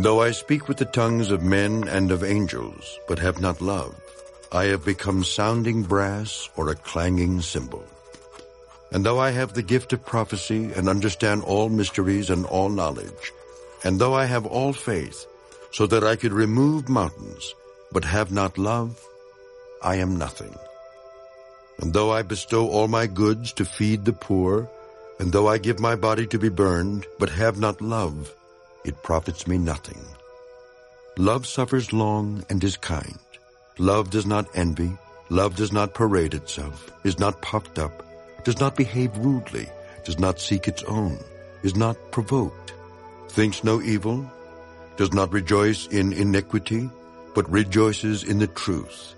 Though I speak with the tongues of men and of angels, but have not love, I have become sounding brass or a clanging cymbal. And though I have the gift of prophecy and understand all mysteries and all knowledge, and though I have all faith, so that I could remove mountains, but have not love, I am nothing. And though I bestow all my goods to feed the poor, and though I give my body to be burned, but have not love, it profits me nothing. Love suffers long and is kind. Love does not envy. Love does not parade itself, is not puffed up, does not behave rudely, does not seek its own, is not provoked, thinks no evil, does not rejoice in iniquity, but rejoices in the truth,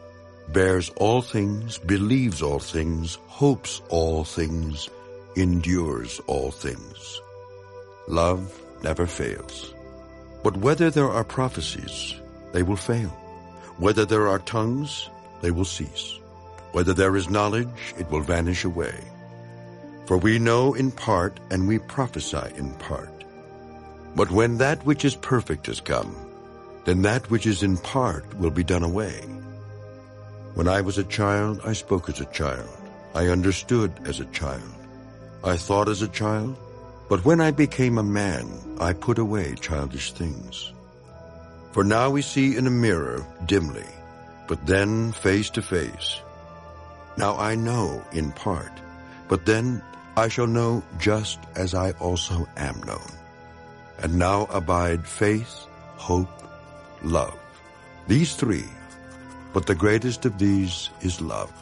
bears all things, believes all things, hopes all things, endures all things. Love never fails. But whether there are prophecies, they will fail. Whether there are tongues, they will cease. Whether there is knowledge, it will vanish away. For we know in part, and we prophesy in part. But when that which is perfect has come, then that which is in part will be done away. When I was a child, I spoke as a child. I understood as a child. I thought as a child. But when I became a man, I put away childish things. For now we see in a mirror dimly, but then face to face. Now I know in part, but then I shall know just as I also am known. And now abide faith, hope, love. These three, but the greatest of these is love.